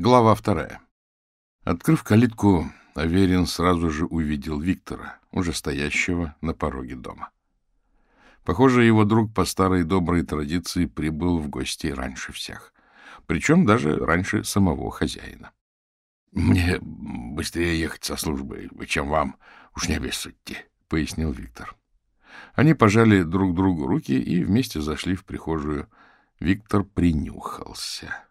Глава вторая. Открыв калитку, Аверин сразу же увидел Виктора, уже стоящего на пороге дома. Похоже, его друг по старой доброй традиции прибыл в гости раньше всех, причем даже раньше самого хозяина. — Мне быстрее ехать со службы, чем вам, уж не обессудьте, — пояснил Виктор. Они пожали друг другу руки и вместе зашли в прихожую. Виктор принюхался. —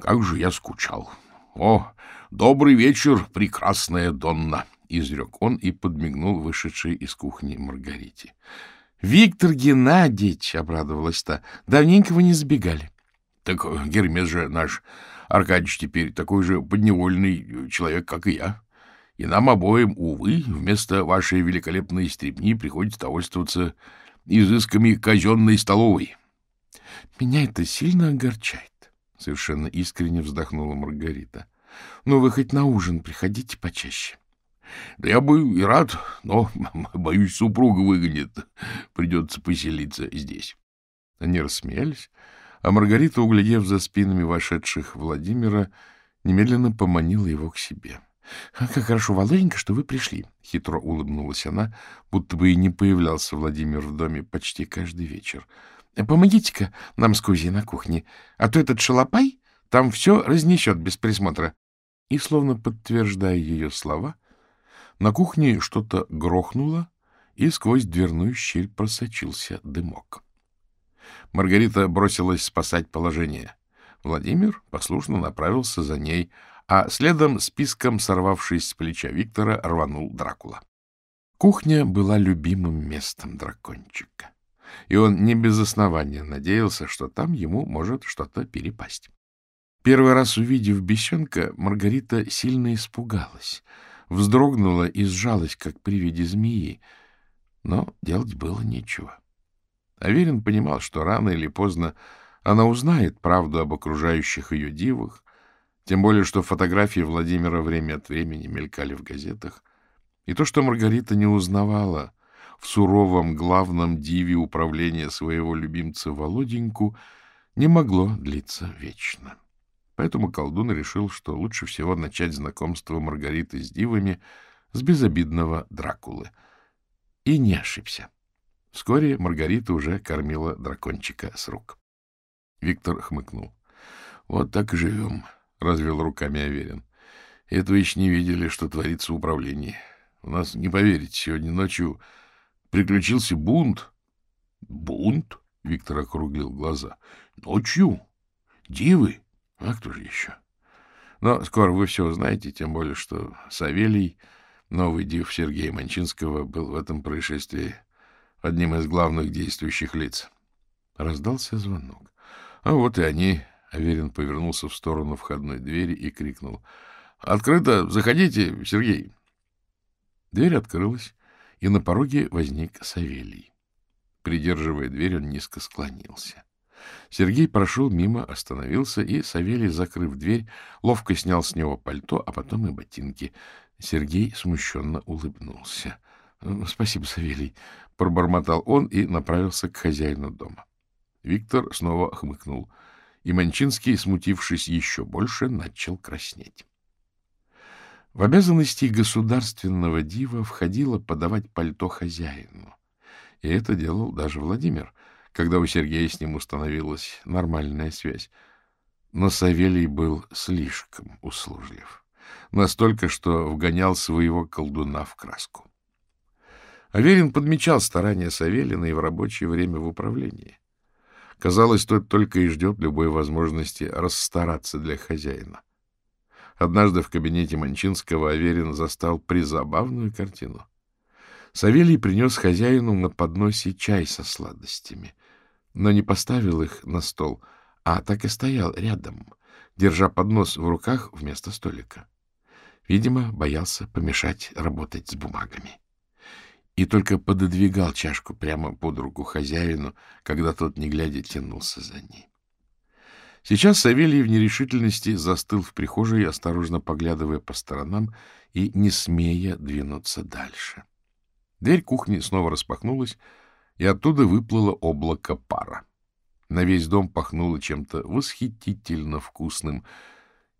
Как же я скучал! О, добрый вечер, прекрасная Донна! — изрек он и подмигнул вышедшей из кухни Маргарите. — Виктор Геннадьевич! — обрадовалась та. — Давненько вы не сбегали. — Так Гермес же наш Аркадьевич теперь такой же подневольный человек, как и я. И нам обоим, увы, вместо вашей великолепной стрепни приходится довольствоваться изысками казенной столовой. — Меня это сильно огорчает, — совершенно искренне вздохнула Маргарита. — Но вы хоть на ужин приходите почаще. — Да я бы и рад, но, боюсь, супруга выгонит. Придется поселиться здесь. Они рассмеялись, а Маргарита, углядев за спинами вошедших Владимира, немедленно поманила его к себе. — Как хорошо, Володенька, что вы пришли! — хитро улыбнулась она, будто бы и не появлялся Владимир в доме почти каждый вечер. — Помогите-ка нам с Кузей на кухне, а то этот шалопай там все разнесет без присмотра. И, словно подтверждая ее слова, на кухне что-то грохнуло, и сквозь дверную щель просочился дымок. Маргарита бросилась спасать положение. Владимир послушно направился за ней, а следом списком, сорвавшись с плеча Виктора, рванул Дракула. Кухня была любимым местом дракончика, и он не без основания надеялся, что там ему может что-то перепасть. Первый раз увидев бесенка, Маргарита сильно испугалась, вздрогнула и сжалась, как при виде змеи, но делать было нечего. Аверин понимал, что рано или поздно она узнает правду об окружающих ее дивах, тем более, что фотографии Владимира время от времени мелькали в газетах, и то, что Маргарита не узнавала в суровом главном диве управления своего любимца Володеньку, не могло длиться вечно. Поэтому колдун решил, что лучше всего начать знакомство Маргариты с дивами с безобидного Дракулы. И не ошибся. Вскоре Маргарита уже кормила дракончика с рук. Виктор хмыкнул. — Вот так и живем, — развел руками Аверин. — Этого еще не видели, что творится в управлении. У нас, не поверите, сегодня ночью приключился бунт. — Бунт? — Виктор округлил глаза. — Ночью? Дивы? А кто же еще? Но скоро вы все узнаете, тем более, что Савелий, новый див Сергея Манчинского, был в этом происшествии одним из главных действующих лиц. Раздался звонок. А вот и они. Аверин повернулся в сторону входной двери и крикнул. — Открыто! Заходите, Сергей! Дверь открылась, и на пороге возник Савелий. Придерживая дверь, он низко склонился. Сергей прошел мимо, остановился, и Савелий, закрыв дверь, ловко снял с него пальто, а потом и ботинки. Сергей смущенно улыбнулся. — Спасибо, Савелий, — пробормотал он и направился к хозяину дома. Виктор снова хмыкнул, и Манчинский, смутившись еще больше, начал краснеть. В обязанности государственного дива входило подавать пальто хозяину. И это делал даже Владимир, когда у Сергея с ним установилась нормальная связь. Но Савелий был слишком услужлив. Настолько, что вгонял своего колдуна в краску. Аверин подмечал старания Савелина и в рабочее время в управлении. Казалось, тот только и ждет любой возможности расстараться для хозяина. Однажды в кабинете Манчинского Аверин застал призабавную картину. Савелий принес хозяину на подносе чай со сладостями, но не поставил их на стол, а так и стоял рядом, держа поднос в руках вместо столика. Видимо, боялся помешать работать с бумагами и только пододвигал чашку прямо под руку хозяину, когда тот, не глядя, тянулся за ней. Сейчас Савелий в нерешительности застыл в прихожей, осторожно поглядывая по сторонам и не смея двинуться дальше. Дверь кухни снова распахнулась, и оттуда выплыло облако пара. На весь дом пахнуло чем-то восхитительно вкусным,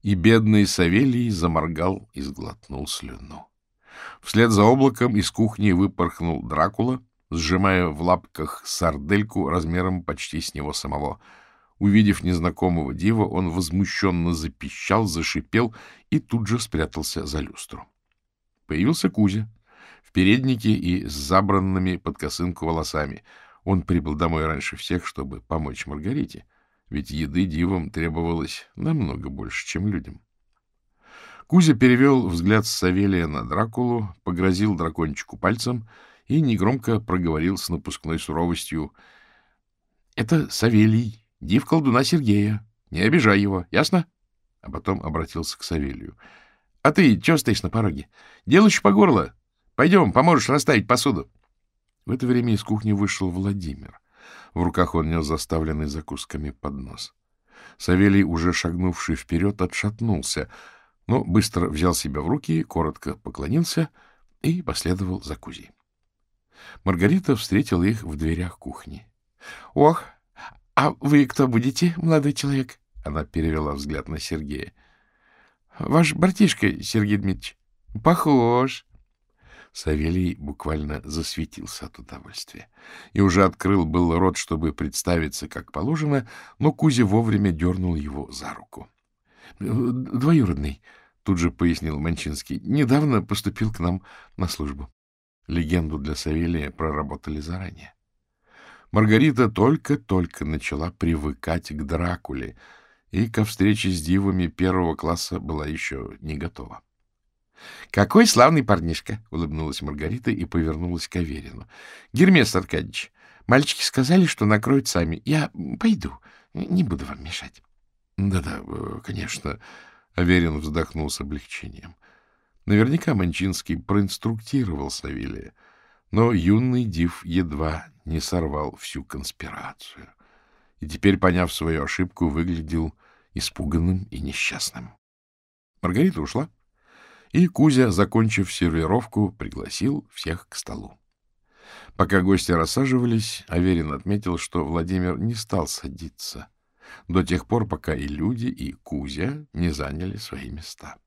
и бедный Савелий заморгал и сглотнул слюну. Вслед за облаком из кухни выпорхнул Дракула, сжимая в лапках сардельку размером почти с него самого. Увидев незнакомого дива, он возмущенно запищал, зашипел и тут же спрятался за люстру. Появился Кузя в переднике и с забранными под косынку волосами. Он прибыл домой раньше всех, чтобы помочь Маргарите, ведь еды дивам требовалось намного больше, чем людям. Кузя перевел взгляд с Савелия на Дракулу, погрозил дракончику пальцем и негромко проговорил с напускной суровостью. — Это Савелий, див колдуна Сергея. Не обижай его, ясно? А потом обратился к Савелию. — А ты чего стоишь на пороге? Дело еще по горло. Пойдем, поможешь расставить посуду. В это время из кухни вышел Владимир. В руках он нес заставленный закусками поднос. Савелий, уже шагнувший вперед, отшатнулся, но быстро взял себя в руки, коротко поклонился и последовал за Кузей. Маргарита встретила их в дверях кухни. — Ох, а вы кто будете, молодой человек? Она перевела взгляд на Сергея. — Ваш братишка, Сергей Дмитриевич. — Похож. Савелий буквально засветился от удовольствия и уже открыл был рот, чтобы представиться как положено, но Кузя вовремя дернул его за руку. — Двоюродный, — тут же пояснил Манчинский, — недавно поступил к нам на службу. Легенду для Савелия проработали заранее. Маргарита только-только начала привыкать к Дракуле, и ко встрече с дивами первого класса была еще не готова. — Какой славный парнишка! — улыбнулась Маргарита и повернулась к Аверину. — Гермес Аркадьевич, мальчики сказали, что накроют сами. Я пойду, не буду вам мешать. Да — Да-да, конечно. Аверин вздохнул с облегчением. Наверняка Манчинский проинструктировал Савелия, но юный див едва не сорвал всю конспирацию. И теперь, поняв свою ошибку, выглядел испуганным и несчастным. Маргарита ушла, и Кузя, закончив сервировку, пригласил всех к столу. Пока гости рассаживались, Аверин отметил, что Владимир не стал садиться до тех пор, пока и люди, и Кузя не заняли свои места.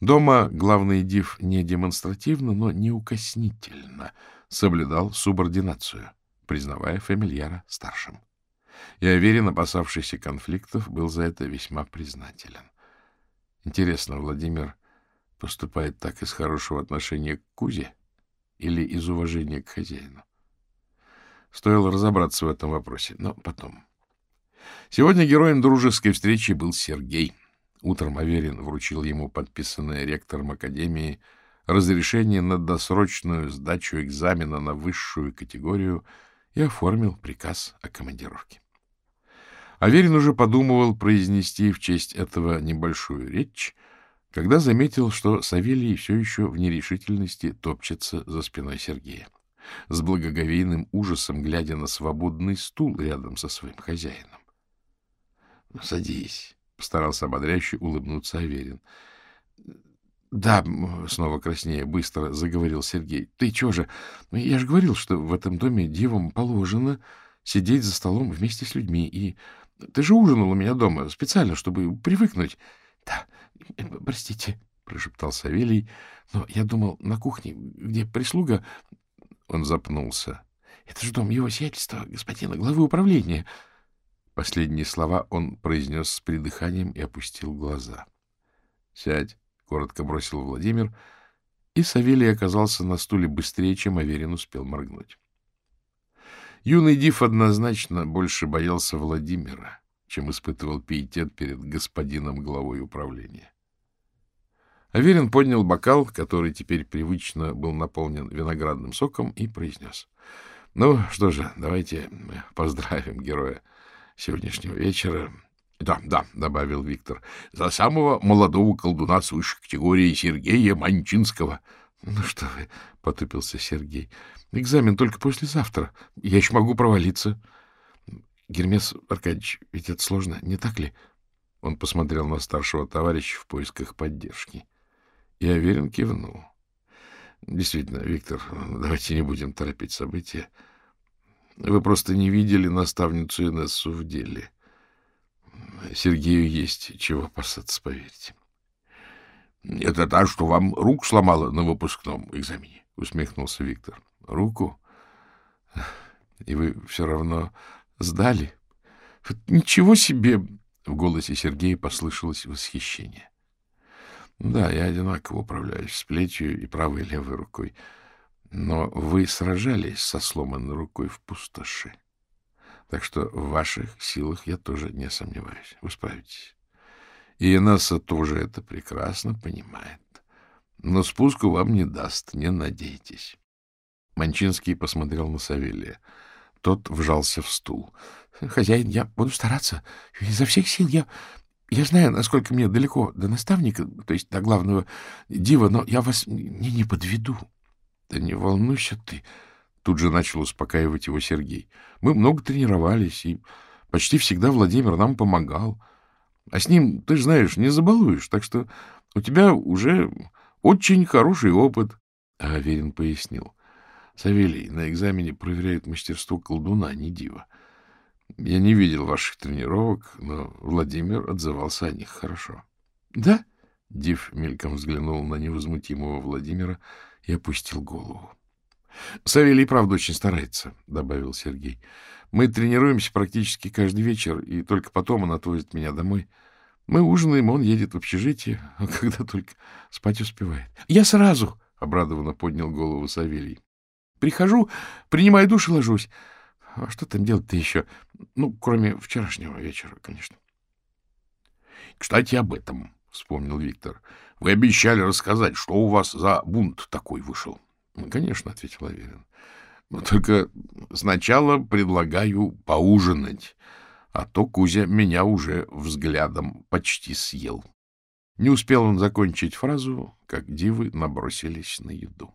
Дома главный див не демонстративно, но неукоснительно соблюдал субординацию, признавая фамильяра старшим. И Аверин, опасавшийся конфликтов, был за это весьма признателен. Интересно, Владимир поступает так из хорошего отношения к Кузе или из уважения к хозяину? Стоило разобраться в этом вопросе, но потом. Сегодня героем дружеской встречи был Сергей — Утром Аверин вручил ему подписанное ректором Академии разрешение на досрочную сдачу экзамена на высшую категорию и оформил приказ о командировке. Аверин уже подумывал произнести в честь этого небольшую речь, когда заметил, что Савелий все еще в нерешительности топчется за спиной Сергея, с благоговейным ужасом глядя на свободный стул рядом со своим хозяином. — Садись, — постарался ободряюще улыбнуться Аверин. — Да, — снова краснее, быстро заговорил Сергей. — Ты чего же? Я же говорил, что в этом доме девам положено сидеть за столом вместе с людьми. И ты же ужинал у меня дома специально, чтобы привыкнуть. — Да, простите, — прошептал Савелий, — но я думал, на кухне, где прислуга... Он запнулся. — Это же дом его сиятельства, господина главы управления. — Последние слова он произнес с придыханием и опустил глаза. — Сядь, — коротко бросил Владимир, и Савелий оказался на стуле быстрее, чем Аверин успел моргнуть. Юный Див однозначно больше боялся Владимира, чем испытывал пиетет перед господином главой управления. Аверин поднял бокал, который теперь привычно был наполнен виноградным соком, и произнес. — Ну что же, давайте поздравим героя сегодняшнего вечера. — Да, да, — добавил Виктор, — за самого молодого колдуна высшей категории Сергея Манчинского. — Ну что вы, — потупился Сергей, — экзамен только послезавтра. Я еще могу провалиться. — Гермес Аркадьевич, ведь это сложно, не так ли? Он посмотрел на старшего товарища в поисках поддержки. И Аверин кивнул. — Действительно, Виктор, давайте не будем торопить события. Вы просто не видели наставницу Инессу в деле. Сергею есть чего опасаться, поверьте. — Это та, что вам руку сломала на выпускном экзамене? — усмехнулся Виктор. — Руку? И вы все равно сдали? Ничего себе! В голосе Сергея послышалось восхищение. Да, я одинаково управляюсь с плетью и правой и левой рукой. Но вы сражались со сломанной рукой в пустоши. Так что в ваших силах я тоже не сомневаюсь. Вы справитесь. И Инесса тоже это прекрасно понимает. Но спуску вам не даст, не надейтесь. Манчинский посмотрел на Савелия. Тот вжался в стул. — Хозяин, я буду стараться. Изо всех сил я... Я знаю, насколько мне далеко до наставника, то есть до главного дива, но я вас не, не подведу. — Да не волнуйся ты, — тут же начал успокаивать его Сергей. — Мы много тренировались, и почти всегда Владимир нам помогал. А с ним, ты же знаешь, не забалуешь, так что у тебя уже очень хороший опыт. А Аверин пояснил. — Савелий, на экзамене проверяют мастерство колдуна, а не дива. Я не видел ваших тренировок, но Владимир отзывался о них хорошо. — Да? — Див мельком взглянул на невозмутимого Владимира и опустил голову. — Савелий, правда, очень старается, — добавил Сергей. — Мы тренируемся практически каждый вечер, и только потом он отвозит меня домой. Мы ужинаем, он едет в общежитие, а когда только спать успевает. — Я сразу! — обрадованно поднял голову Савелий. — Прихожу, принимаю душ и ложусь. А что там делать-то еще? Ну, кроме вчерашнего вечера, конечно. — Кстати, об этом, — вспомнил Виктор. — Вы обещали рассказать, что у вас за бунт такой вышел. Ну, — Конечно, — ответил Аверин. — Но только сначала предлагаю поужинать, а то Кузя меня уже взглядом почти съел. Не успел он закончить фразу, как дивы набросились на еду.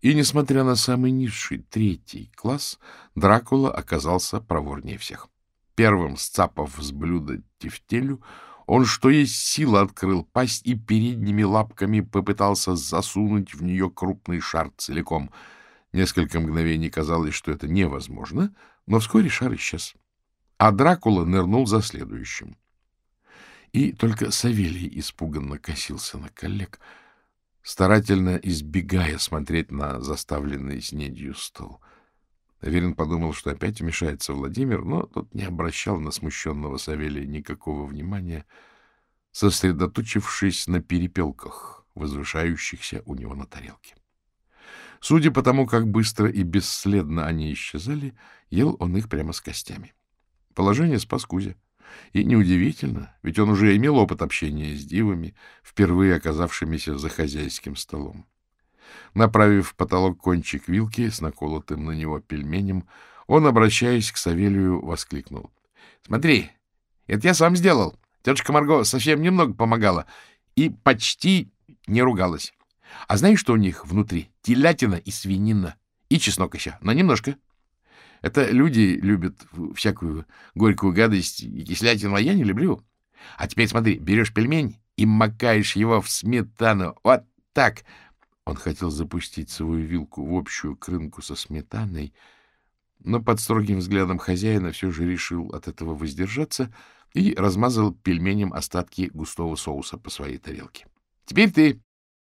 И, несмотря на самый низший третий класс, Дракула оказался проворнее всех. Первым, сцапав с блюда тефтелю, он, что есть сила, открыл пасть и передними лапками попытался засунуть в нее крупный шар целиком. Несколько мгновений казалось, что это невозможно, но вскоре шар исчез. А Дракула нырнул за следующим. И только Савелий испуганно косился на коллег — старательно избегая смотреть на заставленный снедью стол. Аверин подумал, что опять вмешается Владимир, но тот не обращал на смущенного Савелия никакого внимания, сосредоточившись на перепелках, возвышающихся у него на тарелке. Судя по тому, как быстро и бесследно они исчезали, ел он их прямо с костями. Положение спас Кузя. И неудивительно, ведь он уже имел опыт общения с дивами, впервые оказавшимися за хозяйским столом. Направив в потолок кончик вилки с наколотым на него пельменем, он, обращаясь к Савелию, воскликнул. — Смотри, это я сам сделал. Тетушка Марго совсем немного помогала и почти не ругалась. А знаешь, что у них внутри? Телятина и свинина. И чеснок еще, но немножко. — это люди любят всякую горькую гадость и кислятину, а я не люблю. А теперь смотри, берешь пельмень и макаешь его в сметану. Вот так. Он хотел запустить свою вилку в общую крынку со сметаной, но под строгим взглядом хозяина все же решил от этого воздержаться и размазал пельменем остатки густого соуса по своей тарелке. — Теперь ты!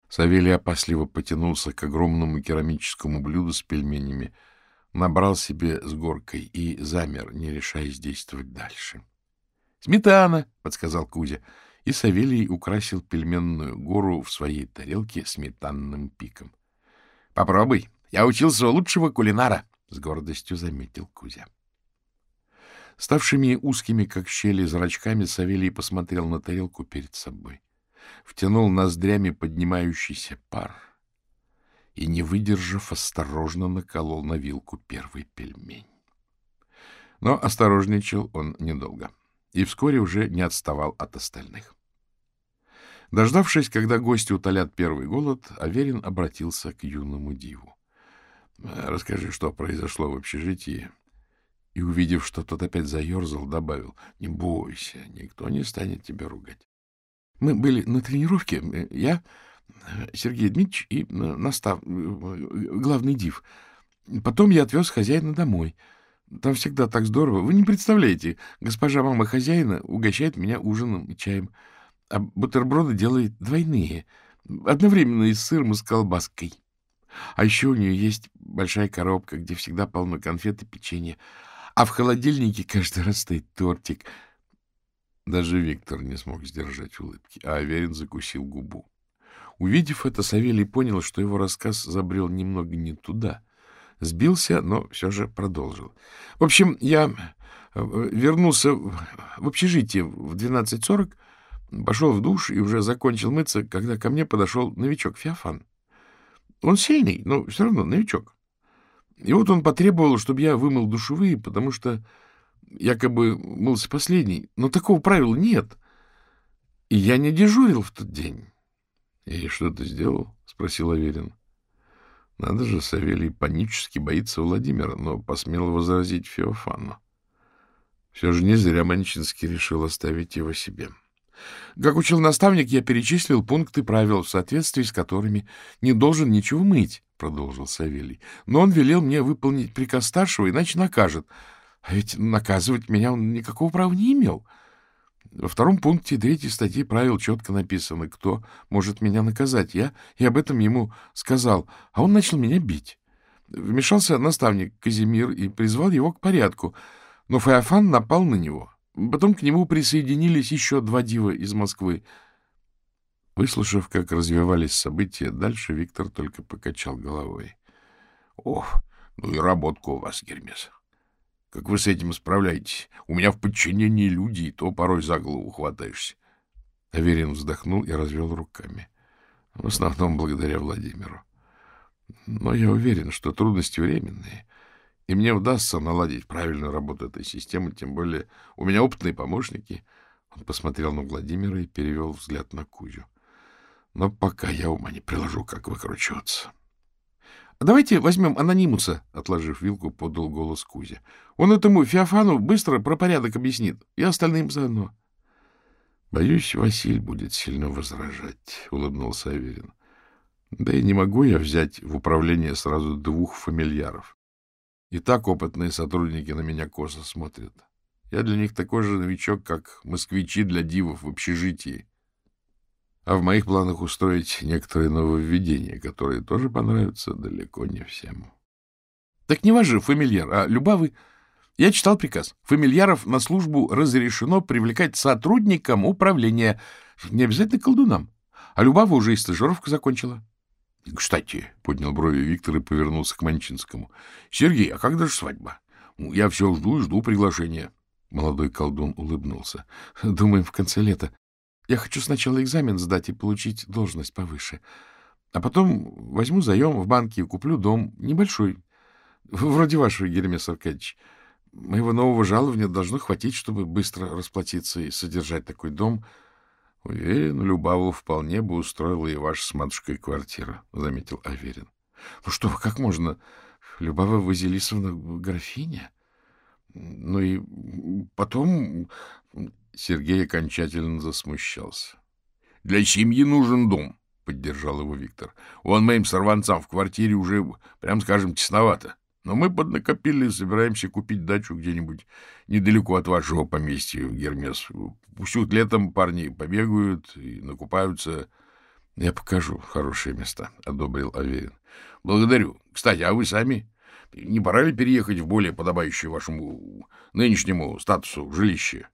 Савелий опасливо потянулся к огромному керамическому блюду с пельменями — набрал себе с горкой и замер, не решаясь действовать дальше. — Сметана! — подсказал Кузя, и Савелий украсил пельменную гору в своей тарелке сметанным пиком. — Попробуй, я учился у лучшего кулинара! — с гордостью заметил Кузя. Ставшими узкими, как щели, зрачками, Савелий посмотрел на тарелку перед собой. Втянул ноздрями поднимающийся пар — и, не выдержав, осторожно наколол на вилку первый пельмень. Но осторожничал он недолго и вскоре уже не отставал от остальных. Дождавшись, когда гости утолят первый голод, Аверин обратился к юному диву. — Расскажи, что произошло в общежитии. И, увидев, что тот опять заерзал, добавил, — Не бойся, никто не станет тебя ругать. — Мы были на тренировке. Я Сергей Дмитриевич и э, настав... Э, главный див. Потом я отвез хозяина домой. Там всегда так здорово. Вы не представляете, госпожа мама хозяина угощает меня ужином и чаем, а бутерброды делает двойные, одновременно и с сыром, и с колбаской. А еще у нее есть большая коробка, где всегда полно конфет и печенья, а в холодильнике каждый раз стоит тортик. Даже Виктор не смог сдержать улыбки, а Аверин закусил губу. Увидев это, Савелий понял, что его рассказ забрел немного не туда — Сбился, но все же продолжил. В общем, я э, вернулся в общежитие в 12.40, пошел в душ и уже закончил мыться, когда ко мне подошел новичок Феофан. Он сильный, но все равно новичок. И вот он потребовал, чтобы я вымыл душевые, потому что якобы мылся последний. Но такого правила нет. И я не дежурил в тот день. — И что ты сделал? — спросил Аверин. — надо же, Савелий панически боится Владимира, но посмел возразить Феофану. Все же не зря Манчинский решил оставить его себе. Как учил наставник, я перечислил пункты правил, в соответствии с которыми не должен ничего мыть, — продолжил Савелий. Но он велел мне выполнить приказ старшего, иначе накажет. А ведь наказывать меня он никакого права не имел. — во втором пункте третьей статьи правил четко написано, кто может меня наказать. Я и об этом ему сказал, а он начал меня бить. Вмешался наставник Казимир и призвал его к порядку, но Феофан напал на него. Потом к нему присоединились еще два дива из Москвы. Выслушав, как развивались события, дальше Виктор только покачал головой. — Ох, ну и работка у вас, Гермес. Как вы с этим справляетесь? У меня в подчинении люди, и то порой за голову хватаешься. Аверин вздохнул и развел руками. В основном благодаря Владимиру. Но я уверен, что трудности временные, и мне удастся наладить правильную работу этой системы, тем более у меня опытные помощники. Он посмотрел на Владимира и перевел взгляд на Кузю. Но пока я ума не приложу, как выкручиваться. —— Давайте возьмем анонимуса, — отложив вилку, подал голос Кузя. — Он этому Феофану быстро про порядок объяснит, и остальным заодно. — Боюсь, Василь будет сильно возражать, — улыбнулся Аверин. — Да и не могу я взять в управление сразу двух фамильяров. И так опытные сотрудники на меня косо смотрят. Я для них такой же новичок, как москвичи для дивов в общежитии. А в моих планах устроить некоторые нововведения, которые тоже понравятся далеко не всем. — Так не ваш фамильяр, а Любавы. Я читал приказ. Фамильяров на службу разрешено привлекать сотрудникам управления. Не обязательно колдунам. А Любава уже и стажировку закончила. — Кстати, — поднял брови Виктор и повернулся к Манчинскому. — Сергей, а когда же свадьба? Я все жду и жду приглашения. Молодой колдун улыбнулся. — Думаем, в конце лета. Я хочу сначала экзамен сдать и получить должность повыше. А потом возьму заем в банке и куплю дом небольшой, вроде вашего, Гермес Аркадьевич. Моего нового жалования должно хватить, чтобы быстро расплатиться и содержать такой дом. Уверен, Любаву вполне бы устроила и ваша с матушкой квартира, — заметил Аверин. — Ну что как можно? Любава Вазилисовна графиня? Ну и потом Сергей окончательно засмущался. — Для семьи нужен дом, — поддержал его Виктор. — Он моим сорванцам в квартире уже, прям скажем, тесновато. Но мы поднакопили и собираемся купить дачу где-нибудь недалеко от вашего поместья, Гермес. Пусть летом парни побегают и накупаются. — Я покажу хорошие места, — одобрил Аверин. — Благодарю. Кстати, а вы сами? Не пора ли переехать в более подобающее вашему нынешнему статусу жилище?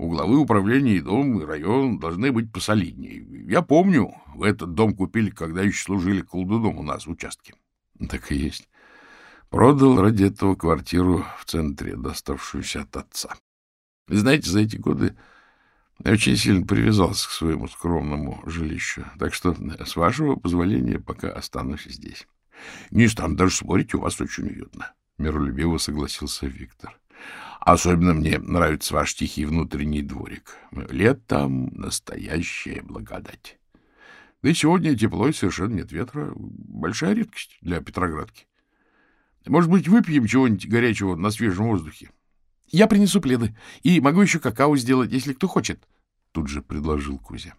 У главы управления и дом, и район должны быть посолиднее. Я помню, вы этот дом купили, когда еще служили колдуном у нас в участке. Так и есть. Продал ради этого квартиру в центре, доставшуюся от отца. И знаете, за эти годы я очень сильно привязался к своему скромному жилищу, так что, с вашего позволения, пока останусь здесь. Не стану даже спорить, у вас очень уютно. Миролюбиво согласился Виктор. Особенно мне нравится ваш тихий внутренний дворик. Летом настоящая благодать. Да и сегодня тепло и совершенно нет ветра. Большая редкость для Петроградки. Может быть, выпьем чего-нибудь горячего на свежем воздухе? Я принесу пледы и могу еще какао сделать, если кто хочет, — тут же предложил Кузя.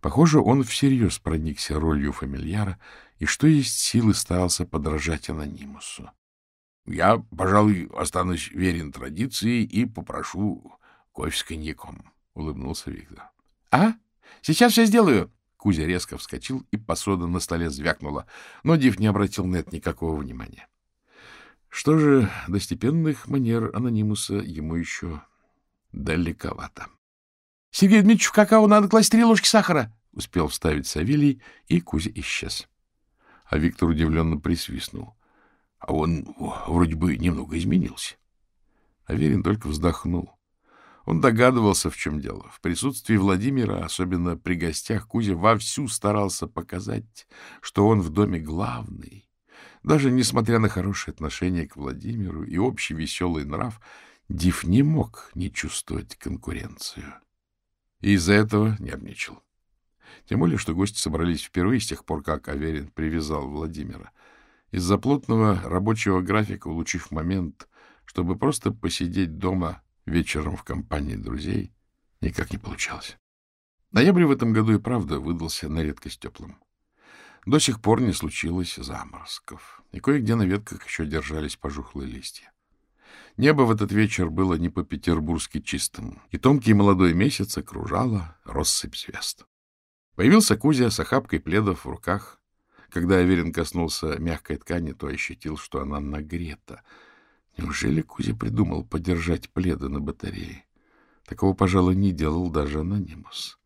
Похоже, он всерьез проникся ролью фамильяра и что есть силы старался подражать анонимусу. — Я, пожалуй, останусь верен традиции и попрошу кофе с коньяком, — улыбнулся Виктор. — А? Сейчас все сделаю. Кузя резко вскочил, и посуда на столе звякнула, но Див не обратил на это никакого внимания. Что же, до степенных манер анонимуса ему еще далековато. — Сергей Дмитриевич, в какао надо класть три ложки сахара! — успел вставить Савелий, и Кузя исчез. А Виктор удивленно присвистнул. А он вроде бы немного изменился. Аверин только вздохнул. Он догадывался, в чем дело. В присутствии Владимира, особенно при гостях, Кузя вовсю старался показать, что он в доме главный. Даже несмотря на хорошее отношение к Владимиру и общий веселый нрав, Див не мог не чувствовать конкуренцию. И из-за этого нервничал. Тем более, что гости собрались впервые с тех пор, как Аверин привязал Владимира. Из-за плотного рабочего графика, улучив момент, чтобы просто посидеть дома вечером в компании друзей, никак не получалось. Ноябрь в этом году и правда выдался на редкость теплым. До сих пор не случилось заморозков, и кое-где на ветках еще держались пожухлые листья. Небо в этот вечер было не по-петербургски чистым, и тонкий молодой месяц окружала россыпь звезд. Появился Кузя с охапкой пледов в руках. Когда Аверин коснулся мягкой ткани, то ощутил, что она нагрета. Неужели Кузя придумал подержать пледы на батарее? Такого, пожалуй, не делал даже анонимус.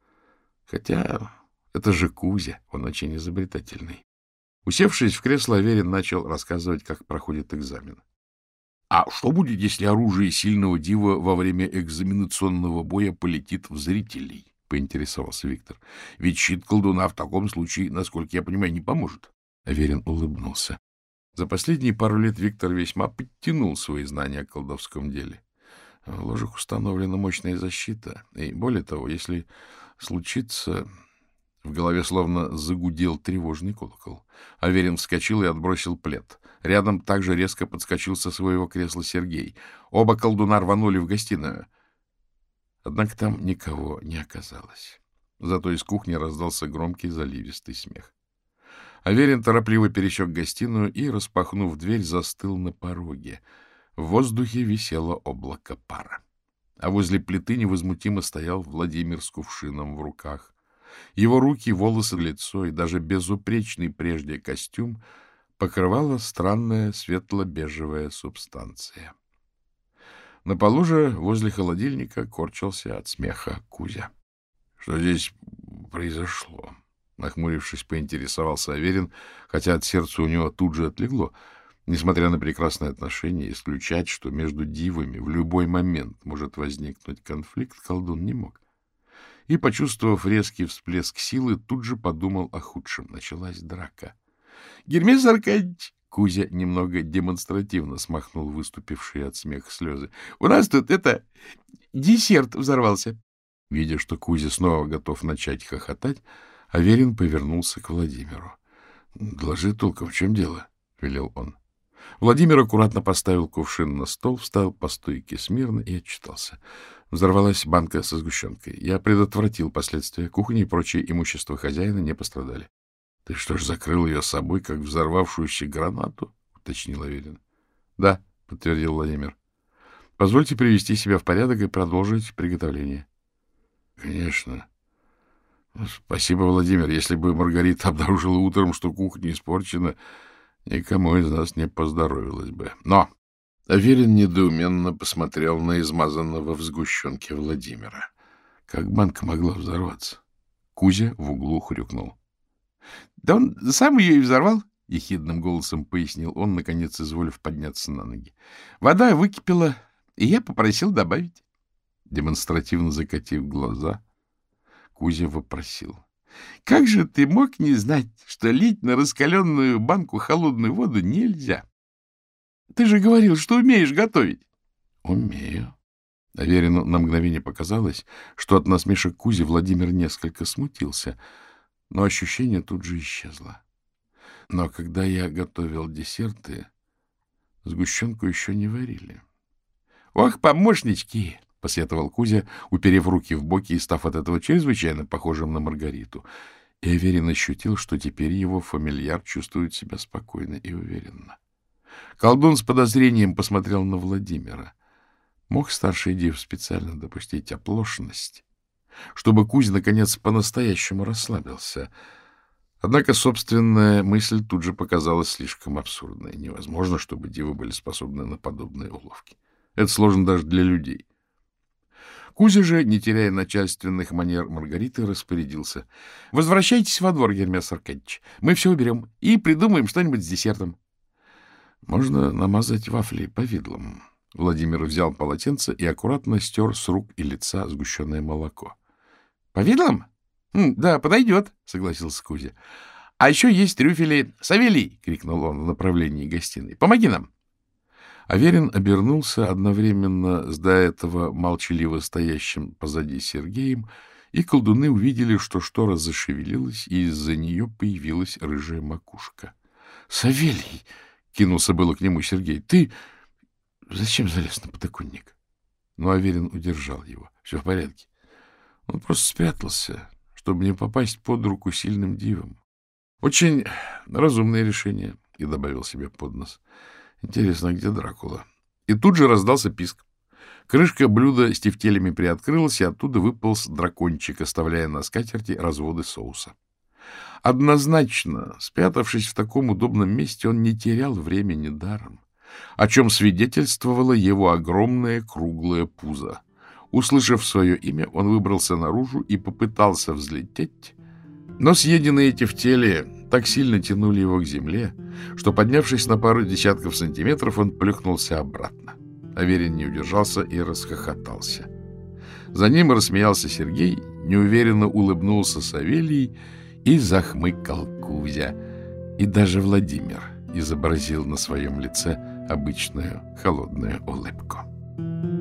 Хотя это же Кузя, он очень изобретательный. Усевшись в кресло, Аверин начал рассказывать, как проходит экзамен. — А что будет, если оружие сильного дива во время экзаменационного боя полетит в зрителей? — поинтересовался Виктор. — Ведь щит колдуна в таком случае, насколько я понимаю, не поможет. Аверин улыбнулся. За последние пару лет Виктор весьма подтянул свои знания о колдовском деле. В ложах установлена мощная защита, и более того, если случится... В голове словно загудел тревожный колокол. Аверин вскочил и отбросил плед. Рядом также резко подскочил со своего кресла Сергей. Оба колдуна рванули в гостиную. Однако там никого не оказалось. Зато из кухни раздался громкий заливистый смех. Аверин торопливо пересек гостиную и, распахнув дверь, застыл на пороге. В воздухе висело облако пара. А возле плиты невозмутимо стоял Владимир с кувшином в руках. Его руки, волосы, лицо и даже безупречный прежде костюм покрывала странная светло-бежевая субстанция. На полу же возле холодильника корчился от смеха Кузя. — Что здесь произошло? Нахмурившись, поинтересовался Аверин, хотя от сердца у него тут же отлегло. Несмотря на прекрасные отношения, исключать, что между дивами в любой момент может возникнуть конфликт, колдун не мог. И, почувствовав резкий всплеск силы, тут же подумал о худшем. Началась драка. — Гермес Аркадьевич! Кузя немного демонстративно смахнул выступившие от смеха слезы. — У нас тут это... десерт взорвался. Видя, что Кузя снова готов начать хохотать, Аверин повернулся к Владимиру. — Доложи толком, в чем дело? — велел он. Владимир аккуратно поставил кувшин на стол, встал по стойке смирно и отчитался. Взорвалась банка со сгущенкой. Я предотвратил последствия. Кухня и прочее имущество хозяина не пострадали. — Ты что ж, закрыл ее собой, как взорвавшуюся гранату? — уточнил Аверин. — Да, — подтвердил Владимир. — Позвольте привести себя в порядок и продолжить приготовление. — Конечно. — Спасибо, Владимир. Если бы Маргарита обнаружила утром, что кухня испорчена, никому из нас не поздоровилось бы. Но Аверин недоуменно посмотрел на измазанного в сгущенке Владимира. Как банка могла взорваться? Кузя в углу хрюкнул. — Да он сам ее и взорвал, — ехидным голосом пояснил он, наконец изволив подняться на ноги. — Вода выкипела, и я попросил добавить. Демонстративно закатив глаза, Кузя вопросил. — Как же ты мог не знать, что лить на раскаленную банку холодную воду нельзя? Ты же говорил, что умеешь готовить. — Умею. Аверину на мгновение показалось, что от насмешек Кузи Владимир несколько смутился — но ощущение тут же исчезло. Но когда я готовил десерты, сгущенку еще не варили. — Ох, помощнички! — посетовал Кузя, уперев руки в боки и став от этого чрезвычайно похожим на Маргариту. И Аверин ощутил, что теперь его фамильяр чувствует себя спокойно и уверенно. Колдун с подозрением посмотрел на Владимира. Мог старший Див специально допустить оплошность, чтобы Кузь, наконец, по-настоящему расслабился. Однако собственная мысль тут же показалась слишком абсурдной. Невозможно, чтобы дивы были способны на подобные уловки. Это сложно даже для людей. Кузя же, не теряя начальственных манер Маргариты, распорядился. — Возвращайтесь во двор, Гермес Аркадьевич. Мы все уберем и придумаем что-нибудь с десертом. — Можно намазать вафли повидлом. Владимир взял полотенце и аккуратно стер с рук и лица сгущенное молоко. — Повидлом? — Да, подойдет, — согласился Кузя. — А еще есть трюфели. — Савелий! — крикнул он в направлении гостиной. — Помоги нам! Аверин обернулся одновременно с до этого молчаливо стоящим позади Сергеем, и колдуны увидели, что штора зашевелилась, и из-за нее появилась рыжая макушка. — Савелий! — кинулся было к нему Сергей. — Ты зачем залез на подоконник? Но Аверин удержал его. — Все в порядке. Он просто спрятался, чтобы не попасть под руку сильным дивом. — Очень разумное решение, — и добавил себе под нос. — Интересно, где Дракула? И тут же раздался писк. Крышка блюда с тефтелями приоткрылась, и оттуда выполз дракончик, оставляя на скатерти разводы соуса. Однозначно, спрятавшись в таком удобном месте, он не терял времени даром, о чем свидетельствовало его огромное круглое пузо. Услышав свое имя, он выбрался наружу и попытался взлететь, но съеденные тефтели так сильно тянули его к земле, что, поднявшись на пару десятков сантиметров, он плюхнулся обратно. Аверин не удержался и расхохотался. За ним рассмеялся Сергей, неуверенно улыбнулся Савелий и захмыкал Кузя. И даже Владимир изобразил на своем лице обычную холодную улыбку. Thank you.